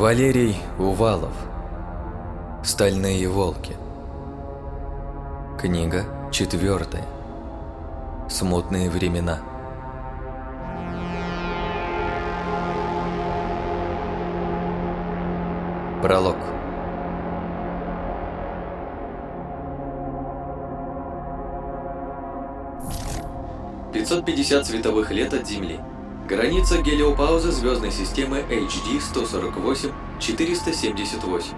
Валерий Увалов. Стальные волки Книга четвертая Смутные времена Пролог. Пятьсот пятьдесят световых лет от Земли Граница гелиопаузы звездной системы HD 148-478.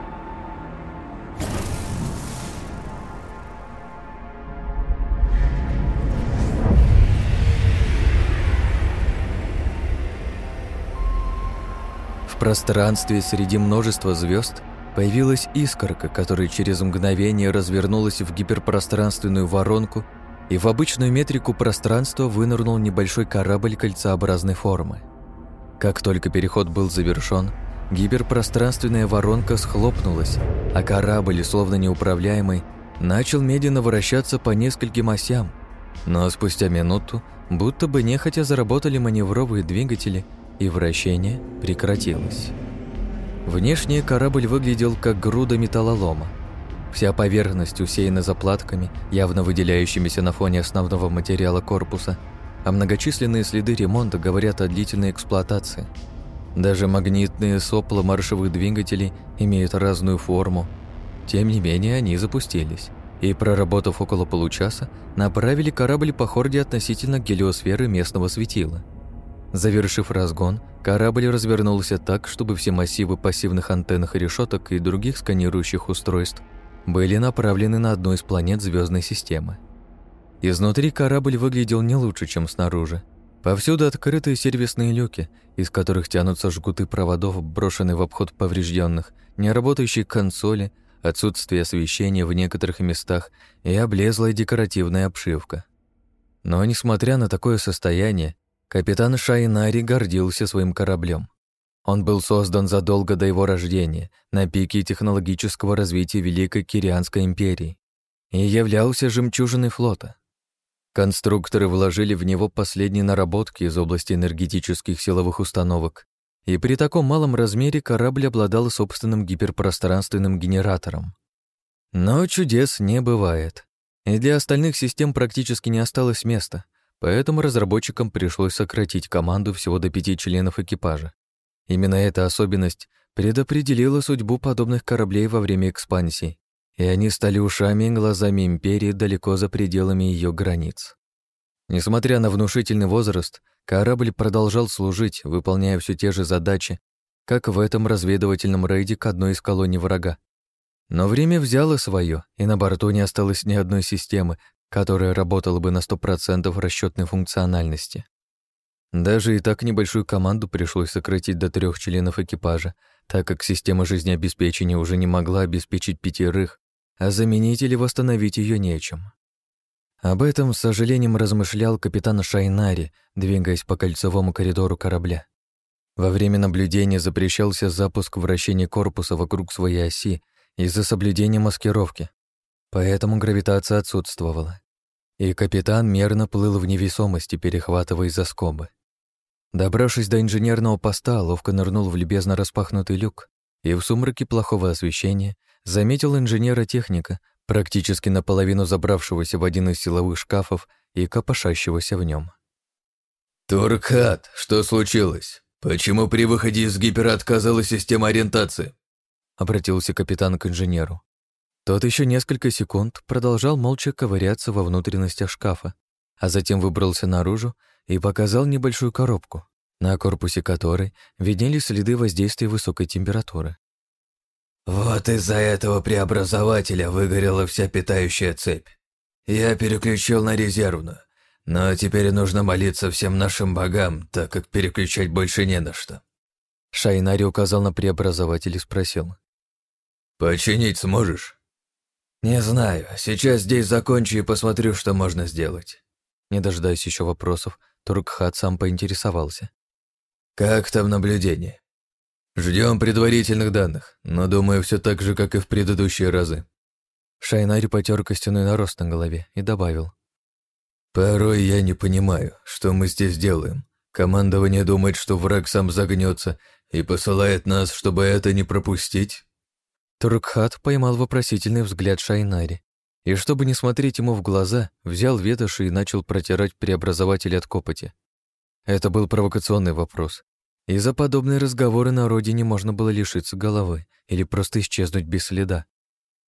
В пространстве среди множества звезд появилась искорка, которая через мгновение развернулась в гиперпространственную воронку и в обычную метрику пространства вынырнул небольшой корабль кольцеобразной формы. Как только переход был завершен, гиперпространственная воронка схлопнулась, а корабль, словно неуправляемый, начал медленно вращаться по нескольким осям, но спустя минуту будто бы нехотя заработали маневровые двигатели, и вращение прекратилось. Внешне корабль выглядел как груда металлолома, Вся поверхность усеяна заплатками, явно выделяющимися на фоне основного материала корпуса, а многочисленные следы ремонта говорят о длительной эксплуатации. Даже магнитные сопла маршевых двигателей имеют разную форму. Тем не менее, они запустились и, проработав около получаса, направили корабль по хорде относительно гелиосферы местного светила. Завершив разгон, корабль развернулся так, чтобы все массивы пассивных антеннах и решеток и других сканирующих устройств были направлены на одну из планет звездной системы. Изнутри корабль выглядел не лучше, чем снаружи. Повсюду открытые сервисные люки, из которых тянутся жгуты проводов, брошенные в обход поврежденных, неработающие консоли, отсутствие освещения в некоторых местах и облезлая декоративная обшивка. Но, несмотря на такое состояние, капитан Шайнари гордился своим кораблем. Он был создан задолго до его рождения, на пике технологического развития Великой Кирианской империи, и являлся жемчужиной флота. Конструкторы вложили в него последние наработки из области энергетических силовых установок, и при таком малом размере корабль обладал собственным гиперпространственным генератором. Но чудес не бывает, и для остальных систем практически не осталось места, поэтому разработчикам пришлось сократить команду всего до пяти членов экипажа. Именно эта особенность предопределила судьбу подобных кораблей во время экспансии, и они стали ушами и глазами империи далеко за пределами ее границ. Несмотря на внушительный возраст, корабль продолжал служить, выполняя все те же задачи, как в этом разведывательном рейде к одной из колоний врага. Но время взяло свое, и на борту не осталось ни одной системы, которая работала бы на 100% расчетной функциональности. Даже и так небольшую команду пришлось сократить до трех членов экипажа, так как система жизнеобеспечения уже не могла обеспечить пятерых, а заменить или восстановить ее нечем. Об этом с сожалением размышлял капитан Шайнари, двигаясь по кольцевому коридору корабля. Во время наблюдения запрещался запуск вращения корпуса вокруг своей оси из-за соблюдения маскировки, поэтому гравитация отсутствовала. И капитан мерно плыл в невесомости, перехватывая за скобы. Добравшись до инженерного поста, ловко нырнул в любезно распахнутый люк и в сумраке плохого освещения заметил инженера-техника, практически наполовину забравшегося в один из силовых шкафов и копошащегося в нем. «Туркхат, что случилось? Почему при выходе из гипера отказала система ориентации?» обратился капитан к инженеру. Тот еще несколько секунд продолжал молча ковыряться во внутренностях шкафа, а затем выбрался наружу и показал небольшую коробку, на корпусе которой виднелись следы воздействия высокой температуры. «Вот из-за этого преобразователя выгорела вся питающая цепь. Я переключил на резервную, но теперь нужно молиться всем нашим богам, так как переключать больше не на что». Шайнари указал на преобразователь и спросил. «Починить сможешь?» «Не знаю. Сейчас здесь закончу и посмотрю, что можно сделать». Не дожидаясь еще вопросов, Туркхат сам поинтересовался. «Как там наблюдение?» Ждем предварительных данных, но думаю, все так же, как и в предыдущие разы». Шайнари потер костяной нарост на голове и добавил. «Порой я не понимаю, что мы здесь делаем. Командование думает, что враг сам загнется и посылает нас, чтобы это не пропустить?» Туркхат поймал вопросительный взгляд Шайнари и, чтобы не смотреть ему в глаза, взял ветошь и начал протирать преобразователь от копоти. Это был провокационный вопрос. И за подобные разговоры на родине можно было лишиться головы или просто исчезнуть без следа.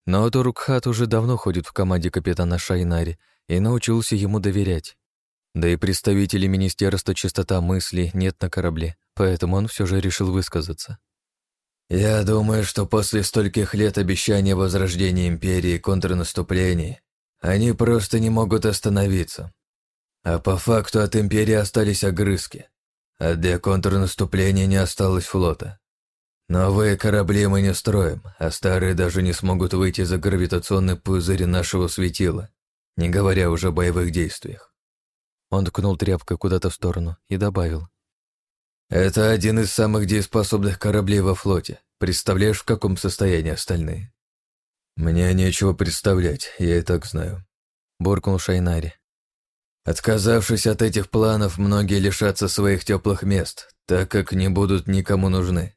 Но Турукхат уже давно ходит в команде капитана Шайнари и научился ему доверять. Да и представителей Министерства чистота мысли нет на корабле, поэтому он все же решил высказаться. «Я думаю, что после стольких лет обещания возрождения империи и контрнаступлений они просто не могут остановиться. А по факту от империи остались огрызки, а для контрнаступления не осталось флота. Новые корабли мы не строим, а старые даже не смогут выйти за гравитационный пузырь нашего светила, не говоря уже о боевых действиях. Он ткнул тряпкой куда-то в сторону и добавил. «Это один из самых дееспособных кораблей во флоте. Представляешь, в каком состоянии остальные?» «Мне нечего представлять, я и так знаю», — буркнул Шайнари. «Отказавшись от этих планов, многие лишатся своих теплых мест, так как не будут никому нужны.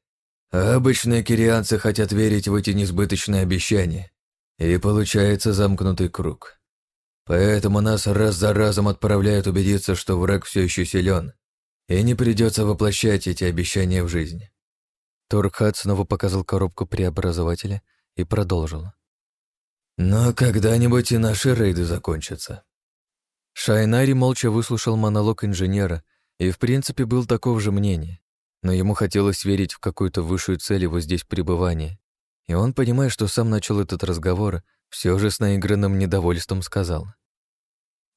А обычные кирианцы хотят верить в эти несбыточные обещания, и получается замкнутый круг. Поэтому нас раз за разом отправляют убедиться, что враг все еще силен, и не придется воплощать эти обещания в жизнь. Туркхат снова показал коробку преобразователя и продолжил. Но когда-нибудь и наши рейды закончатся. Шайнари молча выслушал монолог инженера и, в принципе, был такого же мнения, но ему хотелось верить в какую-то высшую цель его здесь пребывания, и он, понимая, что сам начал этот разговор, все же с наигранным недовольством сказал.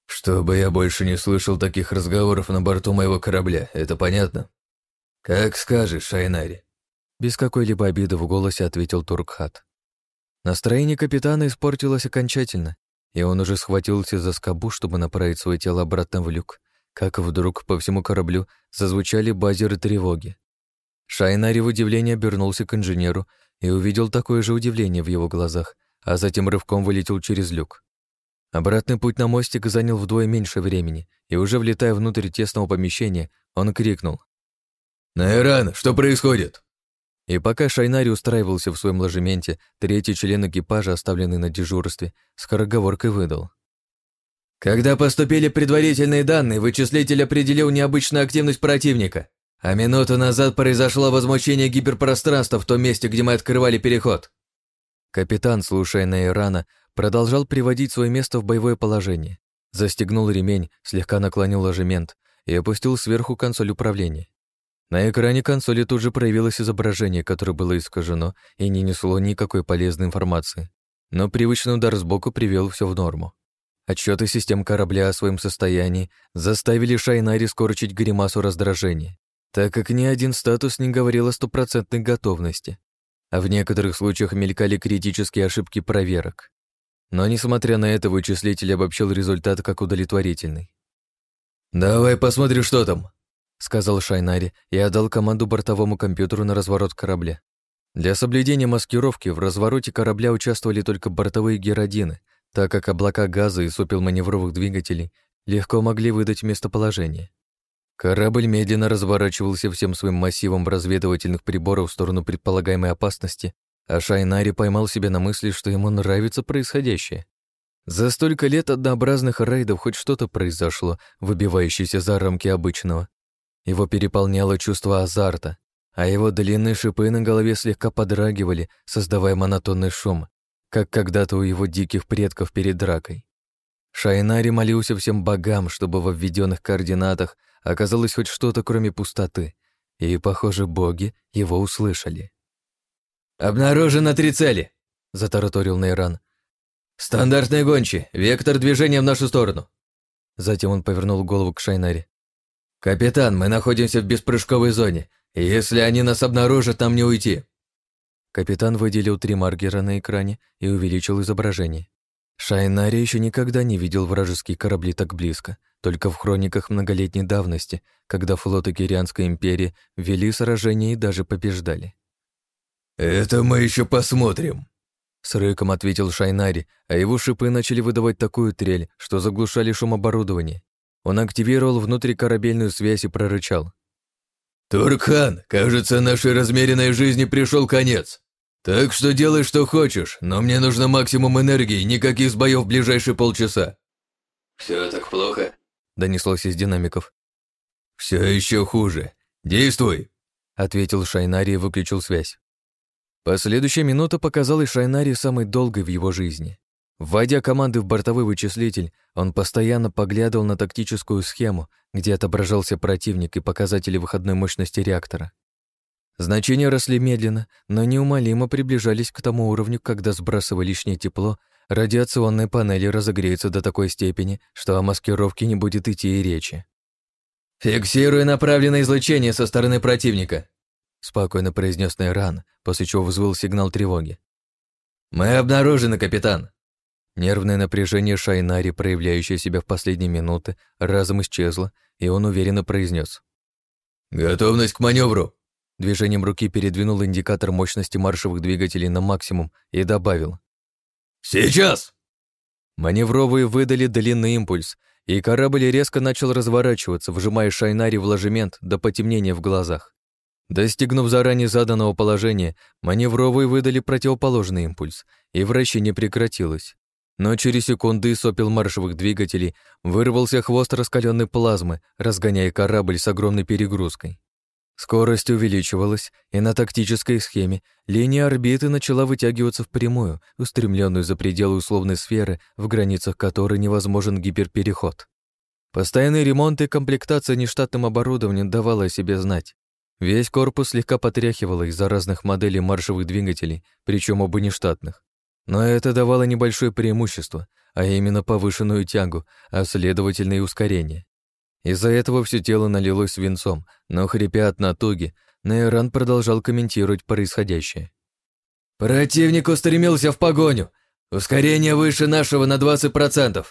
«Чтобы я больше не слышал таких разговоров на борту моего корабля, это понятно?» «Как скажешь, Шайнари». Без какой-либо обиды в голосе ответил Туркхат. Настроение капитана испортилось окончательно, и он уже схватился за скобу, чтобы направить свое тело обратно в люк, как вдруг по всему кораблю зазвучали базеры тревоги. Шайнари в удивлении обернулся к инженеру и увидел такое же удивление в его глазах, а затем рывком вылетел через люк. Обратный путь на мостик занял вдвое меньше времени, и уже влетая внутрь тесного помещения, он крикнул. «Найран, что происходит?» И пока Шайнари устраивался в своем ложементе, третий член экипажа, оставленный на дежурстве, скороговоркой выдал. «Когда поступили предварительные данные, вычислитель определил необычную активность противника, а минуту назад произошло возмущение гиперпространства в том месте, где мы открывали переход». Капитан, слушая Нейрана, продолжал приводить свое место в боевое положение. Застегнул ремень, слегка наклонил ложемент и опустил сверху консоль управления. На экране консоли тут же проявилось изображение, которое было искажено и не несло никакой полезной информации. Но привычный удар сбоку привел все в норму. Отчеты систем корабля о своем состоянии заставили Шайнари скорчить гримасу раздражения, так как ни один статус не говорил о стопроцентной готовности, а в некоторых случаях мелькали критические ошибки проверок. Но, несмотря на это, вычислитель обобщил результат как удовлетворительный. «Давай посмотрим, что там», — сказал Шайнари и отдал команду бортовому компьютеру на разворот корабля. Для соблюдения маскировки в развороте корабля участвовали только бортовые геродины, так как облака газа и сопел маневровых двигателей легко могли выдать местоположение. Корабль медленно разворачивался всем своим массивом разведывательных приборов в сторону предполагаемой опасности, а Шайнари поймал себя на мысли, что ему нравится происходящее. За столько лет однообразных рейдов хоть что-то произошло, выбивающееся за рамки обычного. Его переполняло чувство азарта, а его длинные шипы на голове слегка подрагивали, создавая монотонный шум, как когда-то у его диких предков перед дракой. Шайнари молился всем богам, чтобы во введенных координатах оказалось хоть что-то, кроме пустоты, и, похоже, боги его услышали. «Обнаружено три цели», — затараторил Нейран. «Стандартные гончие, вектор движения в нашу сторону». Затем он повернул голову к Шайнаре. «Капитан, мы находимся в беспрыжковой зоне, если они нас обнаружат, нам не уйти». Капитан выделил три маркера на экране и увеличил изображение. Шайнари еще никогда не видел вражеские корабли так близко, только в хрониках многолетней давности, когда флоты Кирианской империи вели сражения и даже побеждали. «Это мы еще посмотрим», — с рыком ответил Шайнари, а его шипы начали выдавать такую трель, что заглушали шум оборудования. Он активировал внутрикорабельную связь и прорычал. «Туркхан, кажется, нашей размеренной жизни пришел конец. Так что делай, что хочешь, но мне нужно максимум энергии, никаких боев в ближайшие полчаса». «Все так плохо?» — донеслось из динамиков. «Все еще хуже. Действуй!» — ответил Шайнари и выключил связь. Последующая минута показалась Шайнари самой долгой в его жизни. Вводя команды в бортовой вычислитель, он постоянно поглядывал на тактическую схему, где отображался противник и показатели выходной мощности реактора. Значения росли медленно, но неумолимо приближались к тому уровню, когда, сбрасывая лишнее тепло, радиационные панели разогреются до такой степени, что о маскировке не будет идти и речи. «Фиксирую направленное излучение со стороны противника», спокойно произнес Нейран, после чего взвыл сигнал тревоги. «Мы обнаружены, капитан!» Нервное напряжение Шайнари, проявляющее себя в последние минуты, разом исчезло, и он уверенно произнес: «Готовность к маневру!» Движением руки передвинул индикатор мощности маршевых двигателей на максимум и добавил. «Сейчас!» Маневровые выдали длинный импульс, и корабль резко начал разворачиваться, вжимая Шайнари в ложемент до потемнения в глазах. Достигнув заранее заданного положения, маневровые выдали противоположный импульс, и вращение прекратилось. Но через секунды из сопел маршевых двигателей вырвался хвост раскаленной плазмы, разгоняя корабль с огромной перегрузкой. Скорость увеличивалась, и на тактической схеме линия орбиты начала вытягиваться в прямую, устремленную за пределы условной сферы, в границах которой невозможен гиперпереход. Постоянный ремонт и комплектация нештатным оборудованием давала о себе знать. Весь корпус слегка потряхивало из-за разных моделей маршевых двигателей, причем оба нештатных. Но это давало небольшое преимущество, а именно повышенную тягу, а следовательно и ускорение. Из-за этого все тело налилось свинцом, но, хрипя от натуги, Нейран продолжал комментировать происходящее. «Противник устремился в погоню! Ускорение выше нашего на 20%!»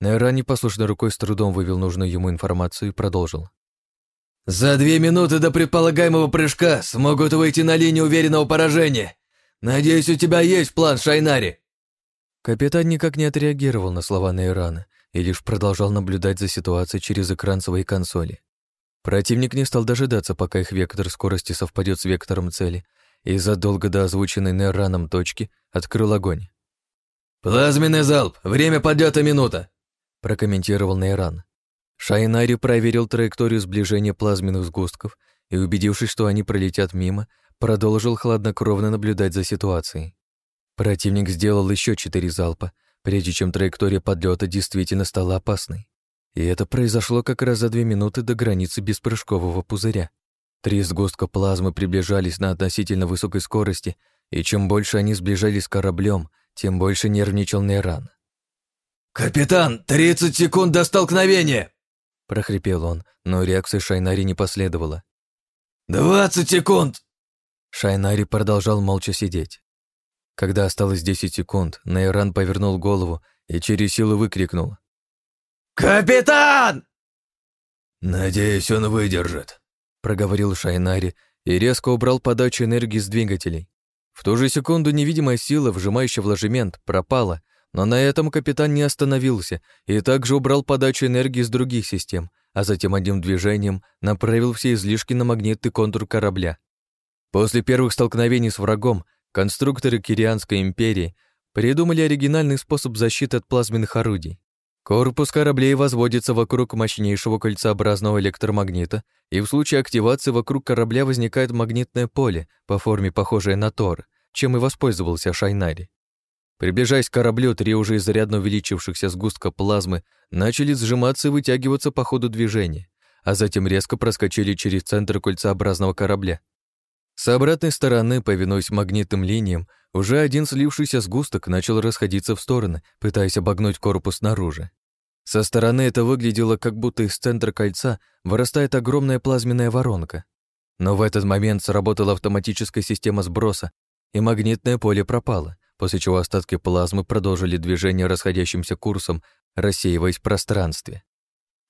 Нейран непослушной рукой с трудом вывел нужную ему информацию и продолжил. «За две минуты до предполагаемого прыжка смогут выйти на линию уверенного поражения! «Надеюсь, у тебя есть план, Шайнари?» Капитан никак не отреагировал на слова Нейрана и лишь продолжал наблюдать за ситуацией через экран своей консоли. Противник не стал дожидаться, пока их вектор скорости совпадет с вектором цели, и задолго до озвученной Нейраном точки открыл огонь. «Плазменный залп! Время подлета минута!» прокомментировал Нейран. Шайнари проверил траекторию сближения плазменных сгустков и, убедившись, что они пролетят мимо, продолжил хладнокровно наблюдать за ситуацией. Противник сделал еще четыре залпа, прежде чем траектория подлета действительно стала опасной. И это произошло как раз за две минуты до границы беспрыжкового пузыря. Три сгустка плазмы приближались на относительно высокой скорости, и чем больше они сближались с кораблем, тем больше нервничал Нейран. «Капитан, 30 секунд до столкновения!» прохрипел он, но реакции Шайнари не последовало. «Двадцать секунд!» Шайнари продолжал молча сидеть. Когда осталось 10 секунд, Нейран повернул голову и через силу выкрикнул. «Капитан!» «Надеюсь, он выдержит», — проговорил Шайнари и резко убрал подачу энергии с двигателей. В ту же секунду невидимая сила, вжимающая в ложемент, пропала, но на этом капитан не остановился и также убрал подачу энергии с других систем, а затем одним движением направил все излишки на магнитный контур корабля. После первых столкновений с врагом конструкторы Кирианской империи придумали оригинальный способ защиты от плазменных орудий. Корпус кораблей возводится вокруг мощнейшего кольцеобразного электромагнита, и в случае активации вокруг корабля возникает магнитное поле по форме похожее на Тор, чем и воспользовался Шайнари. Приближаясь к кораблю, три уже изрядно увеличившихся сгустка плазмы начали сжиматься и вытягиваться по ходу движения, а затем резко проскочили через центр кольцеобразного корабля. С обратной стороны, повинуясь магнитным линиям, уже один слившийся сгусток начал расходиться в стороны, пытаясь обогнуть корпус снаружи. Со стороны это выглядело, как будто из центра кольца вырастает огромная плазменная воронка. Но в этот момент сработала автоматическая система сброса, и магнитное поле пропало, после чего остатки плазмы продолжили движение расходящимся курсом, рассеиваясь в пространстве.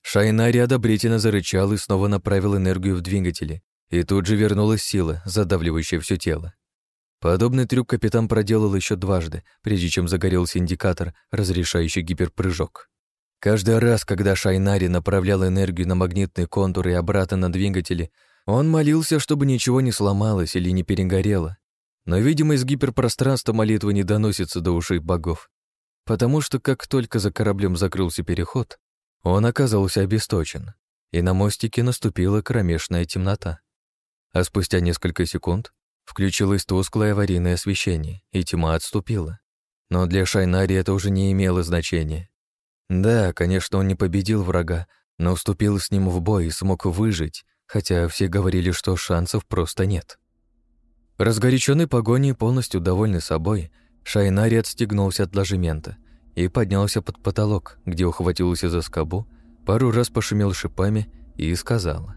Шайнари одобрительно зарычал и снова направил энергию в двигатели, и тут же вернулась сила, задавливающая все тело. Подобный трюк капитан проделал еще дважды, прежде чем загорелся индикатор, разрешающий гиперпрыжок. Каждый раз, когда Шайнари направлял энергию на магнитный контур и обратно на двигатели, он молился, чтобы ничего не сломалось или не перегорело. Но, видимо, из гиперпространства молитвы не доносится до ушей богов, потому что как только за кораблем закрылся переход, он оказался обесточен, и на мостике наступила кромешная темнота. А спустя несколько секунд включилось тусклое аварийное освещение, и тьма отступила. Но для Шайнари это уже не имело значения. Да, конечно, он не победил врага, но вступил с ним в бой и смог выжить, хотя все говорили, что шансов просто нет. Разгоряченный погоней, полностью довольный собой, Шайнари отстегнулся от ложемента и поднялся под потолок, где ухватился за скобу, пару раз пошумел шипами и сказал.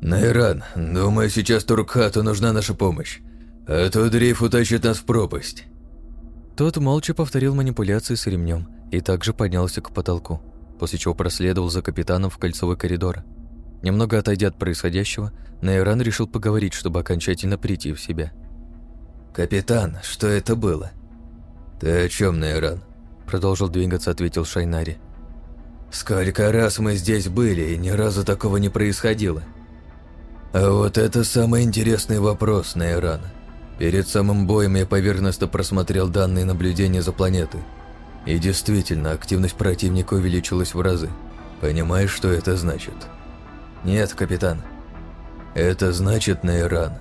«Найран, думаю, сейчас Туркхату нужна наша помощь, а то дрейф утащит нас в пропасть». Тот молча повторил манипуляции с ремнем и также поднялся к потолку, после чего проследовал за капитаном в кольцевой коридор. Немного отойдя от происходящего, Найран решил поговорить, чтобы окончательно прийти в себя. «Капитан, что это было?» «Ты о чем, Найран?» Продолжил двигаться, ответил Шайнари. «Сколько раз мы здесь были, и ни разу такого не происходило?» «А вот это самый интересный вопрос, Найран. Перед самым боем я поверхностно просмотрел данные наблюдения за планетой. И действительно, активность противника увеличилась в разы. Понимаешь, что это значит?» «Нет, капитан». «Это значит, Найран,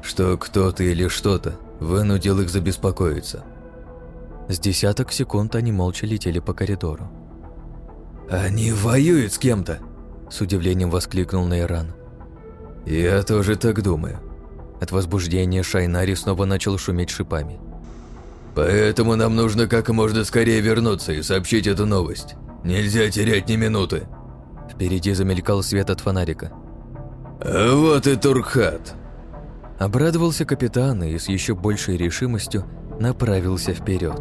что кто-то или что-то вынудил их забеспокоиться». С десяток секунд они молча летели по коридору. «Они воюют с кем-то!» С удивлением воскликнул Найран. «Я тоже так думаю». От возбуждения Шайнари снова начал шуметь шипами. «Поэтому нам нужно как можно скорее вернуться и сообщить эту новость. Нельзя терять ни минуты». Впереди замелькал свет от фонарика. «А вот и Турхат!» Обрадовался капитан и с еще большей решимостью направился вперед.